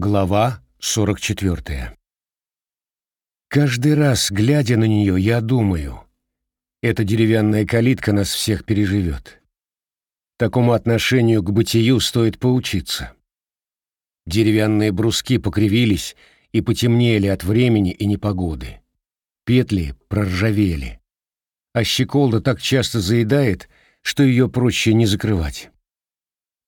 Глава 44 Каждый раз, глядя на нее, я думаю, эта деревянная калитка нас всех переживет. Такому отношению к бытию стоит поучиться. Деревянные бруски покривились и потемнели от времени и непогоды. Петли проржавели. А щеколда так часто заедает, что ее проще не закрывать.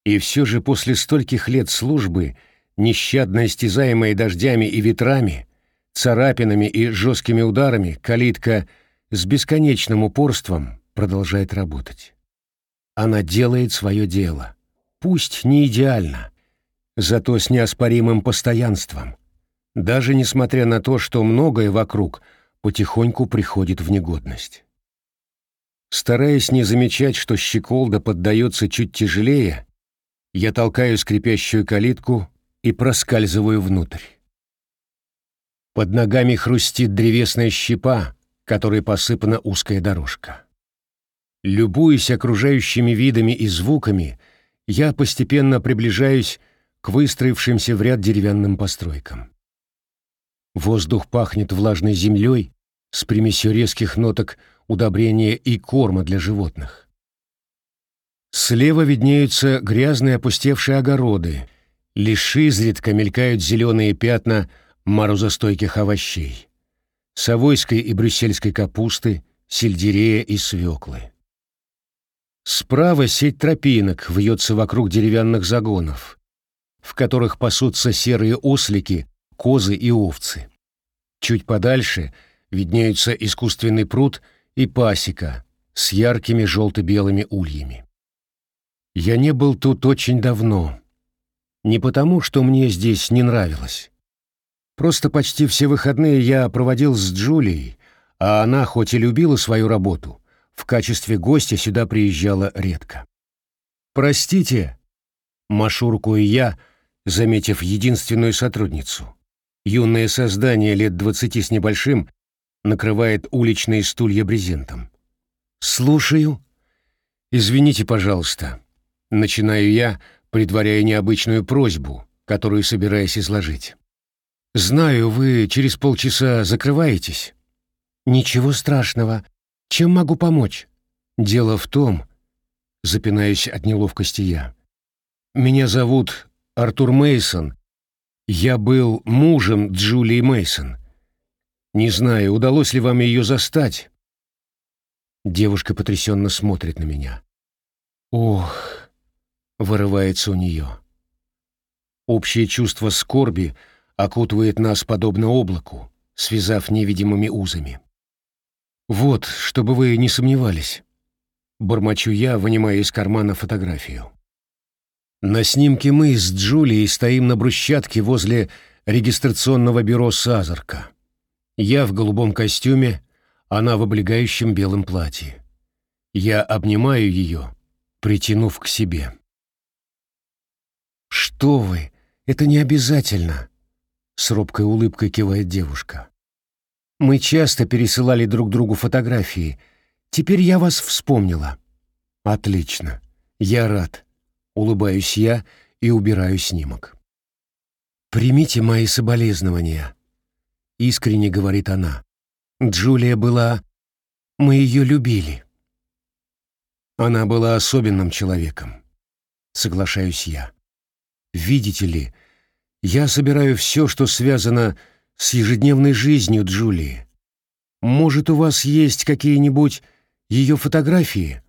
И все же после стольких лет службы, нещадно истязаемой дождями и ветрами, царапинами и жесткими ударами, калитка с бесконечным упорством продолжает работать. Она делает свое дело. Пусть не идеально, зато с неоспоримым постоянством. Даже несмотря на то, что многое вокруг потихоньку приходит в негодность. Стараясь не замечать, что щеколда поддается чуть тяжелее, я толкаю скрипящую калитку и проскальзываю внутрь. Под ногами хрустит древесная щепа, которой посыпана узкая дорожка. Любуясь окружающими видами и звуками, я постепенно приближаюсь к выстроившимся в ряд деревянным постройкам. Воздух пахнет влажной землей с примесью резких ноток удобрения и корма для животных. Слева виднеются грязные опустевшие огороды, лишь изредка мелькают зеленые пятна морозостойких овощей, совойской и брюссельской капусты, сельдерея и свеклы. Справа сеть тропинок вьется вокруг деревянных загонов, в которых пасутся серые ослики, козы и овцы. Чуть подальше виднеются искусственный пруд и пасека с яркими желто-белыми ульями. Я не был тут очень давно. Не потому, что мне здесь не нравилось. Просто почти все выходные я проводил с Джулией, а она, хоть и любила свою работу, в качестве гостя сюда приезжала редко. «Простите», — машу рукой я, заметив единственную сотрудницу. Юное создание лет двадцати с небольшим накрывает уличные стулья брезентом. «Слушаю. Извините, пожалуйста. Начинаю я, предваряя необычную просьбу, которую собираюсь изложить. Знаю, вы через полчаса закрываетесь. Ничего страшного. Чем могу помочь? Дело в том, запинаюсь от неловкости я. Меня зовут Артур Мейсон. Я был мужем Джулии Мейсон. Не знаю, удалось ли вам ее застать. Девушка потрясенно смотрит на меня. Ох, вырывается у нее. Общее чувство скорби окутывает нас подобно облаку, связав невидимыми узами. «Вот, чтобы вы не сомневались», — бормочу я, вынимая из кармана фотографию. На снимке мы с Джулией стоим на брусчатке возле регистрационного бюро Сазарка. Я в голубом костюме, она в облегающем белом платье. Я обнимаю ее, притянув к себе. «Что вы? Это не обязательно!» С робкой улыбкой кивает девушка. «Мы часто пересылали друг другу фотографии. Теперь я вас вспомнила». «Отлично. Я рад». Улыбаюсь я и убираю снимок. «Примите мои соболезнования», — искренне говорит она. «Джулия была... Мы ее любили». Она была особенным человеком. Соглашаюсь я. Видите ли, я собираю все, что связано с ежедневной жизнью Джулии. Может, у вас есть какие-нибудь ее фотографии?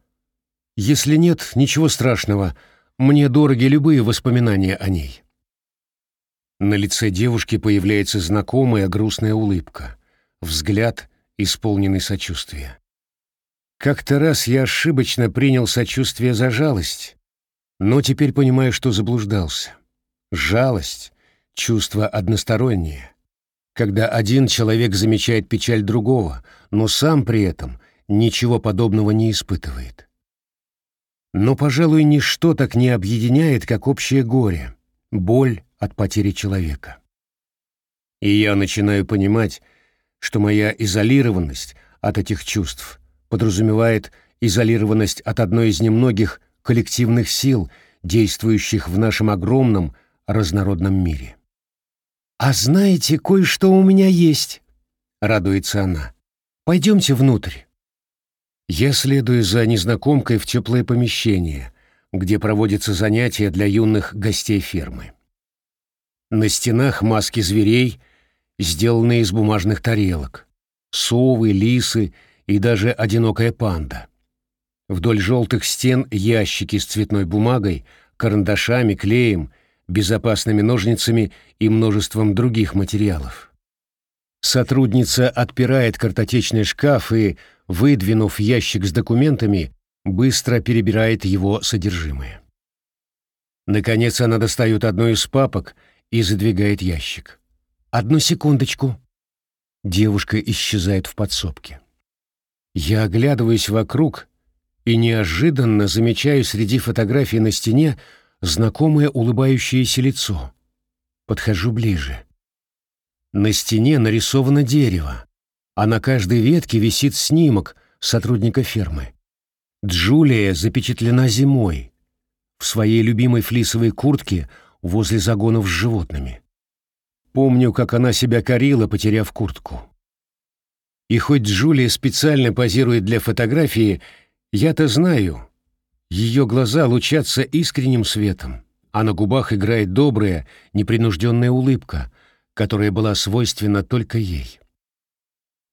Если нет, ничего страшного, мне дороги любые воспоминания о ней. На лице девушки появляется знакомая грустная улыбка, взгляд, исполненный сочувствия. Как-то раз я ошибочно принял сочувствие за жалость, но теперь понимаю, что заблуждался. Жалость — чувство одностороннее. Когда один человек замечает печаль другого, но сам при этом ничего подобного не испытывает. Но, пожалуй, ничто так не объединяет, как общее горе, боль от потери человека. И я начинаю понимать, что моя изолированность от этих чувств подразумевает изолированность от одной из немногих коллективных сил, действующих в нашем огромном разнородном мире. «А знаете, кое-что у меня есть», — радуется она. «Пойдемте внутрь». Я следую за незнакомкой в теплое помещение, где проводятся занятия для юных гостей фермы. На стенах маски зверей, сделанные из бумажных тарелок, совы, лисы и даже одинокая панда. Вдоль желтых стен ящики с цветной бумагой, карандашами, клеем, безопасными ножницами и множеством других материалов. Сотрудница отпирает картотечный шкаф и, выдвинув ящик с документами, быстро перебирает его содержимое. Наконец она достает одну из папок — и задвигает ящик. «Одну секундочку». Девушка исчезает в подсобке. Я оглядываюсь вокруг и неожиданно замечаю среди фотографий на стене знакомое улыбающееся лицо. Подхожу ближе. На стене нарисовано дерево, а на каждой ветке висит снимок сотрудника фермы. Джулия запечатлена зимой. В своей любимой флисовой куртке возле загонов с животными. Помню, как она себя корила, потеряв куртку. И хоть Джулия специально позирует для фотографии, я-то знаю, ее глаза лучатся искренним светом, а на губах играет добрая, непринужденная улыбка, которая была свойственна только ей.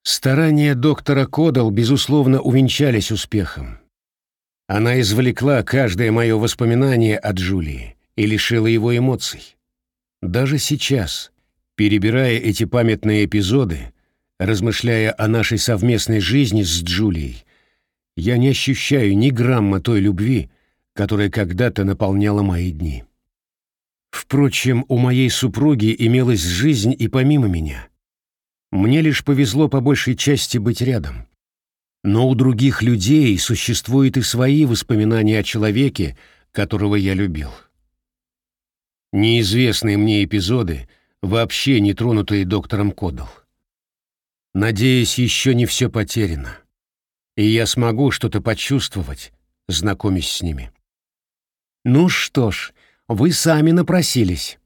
Старания доктора Кодал, безусловно, увенчались успехом. Она извлекла каждое мое воспоминание о Джулии и лишила его эмоций. Даже сейчас, перебирая эти памятные эпизоды, размышляя о нашей совместной жизни с Джулией, я не ощущаю ни грамма той любви, которая когда-то наполняла мои дни. Впрочем, у моей супруги имелась жизнь и помимо меня. Мне лишь повезло по большей части быть рядом. Но у других людей существуют и свои воспоминания о человеке, которого я любил. Неизвестные мне эпизоды, вообще не тронутые доктором Кодал. Надеюсь, еще не все потеряно, и я смогу что-то почувствовать, знакомясь с ними. Ну что ж, вы сами напросились.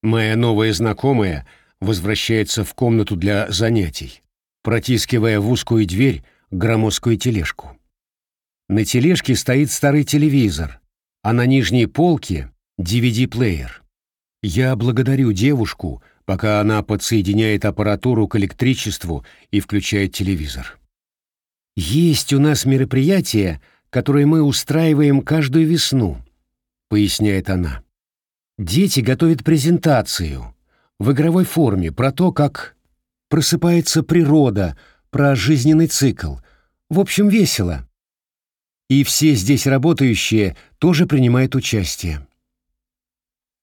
Моя новая знакомая возвращается в комнату для занятий, протискивая в узкую дверь громоздкую тележку. На тележке стоит старый телевизор, а на нижней полке DVD-плеер. Я благодарю девушку, пока она подсоединяет аппаратуру к электричеству и включает телевизор. «Есть у нас мероприятие, которое мы устраиваем каждую весну», — поясняет она. «Дети готовят презентацию в игровой форме про то, как просыпается природа, про жизненный цикл. В общем, весело. И все здесь работающие тоже принимают участие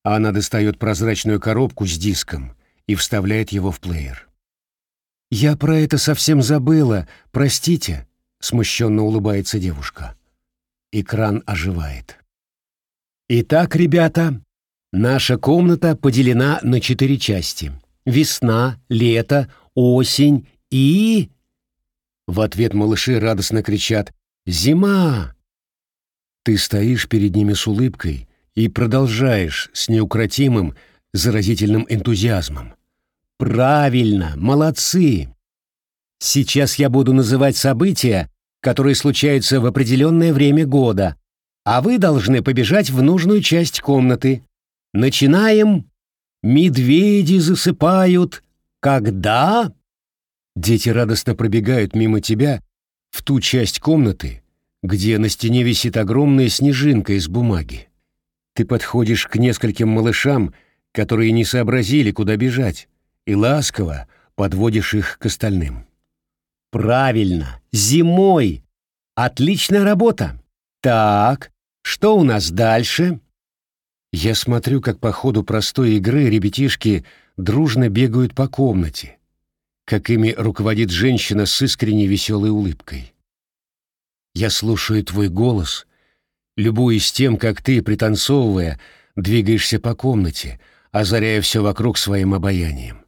она достает прозрачную коробку с диском и вставляет его в плеер. «Я про это совсем забыла, простите», — смущенно улыбается девушка. Экран оживает. «Итак, ребята, наша комната поделена на четыре части. Весна, лето, осень и...» В ответ малыши радостно кричат «Зима!» Ты стоишь перед ними с улыбкой, и продолжаешь с неукротимым, заразительным энтузиазмом. Правильно, молодцы. Сейчас я буду называть события, которые случаются в определенное время года, а вы должны побежать в нужную часть комнаты. Начинаем. Медведи засыпают. Когда? Дети радостно пробегают мимо тебя в ту часть комнаты, где на стене висит огромная снежинка из бумаги. Ты подходишь к нескольким малышам, которые не сообразили, куда бежать, и ласково подводишь их к остальным. Правильно, зимой. Отличная работа. Так, что у нас дальше? Я смотрю, как по ходу простой игры ребятишки дружно бегают по комнате, как ими руководит женщина с искренней веселой улыбкой. Я слушаю твой голос — любуясь тем, как ты, пританцовывая, двигаешься по комнате, озаряя все вокруг своим обаянием.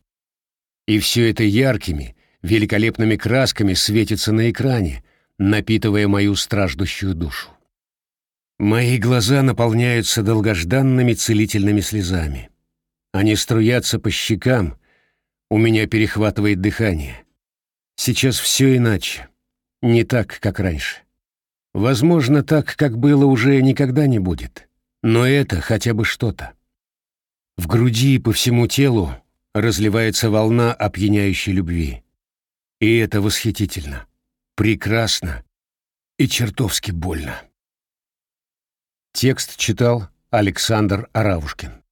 И все это яркими, великолепными красками светится на экране, напитывая мою страждущую душу. Мои глаза наполняются долгожданными целительными слезами. Они струятся по щекам, у меня перехватывает дыхание. Сейчас все иначе, не так, как раньше. Возможно, так, как было, уже никогда не будет. Но это хотя бы что-то. В груди и по всему телу разливается волна опьяняющей любви. И это восхитительно, прекрасно и чертовски больно. Текст читал Александр Аравушкин.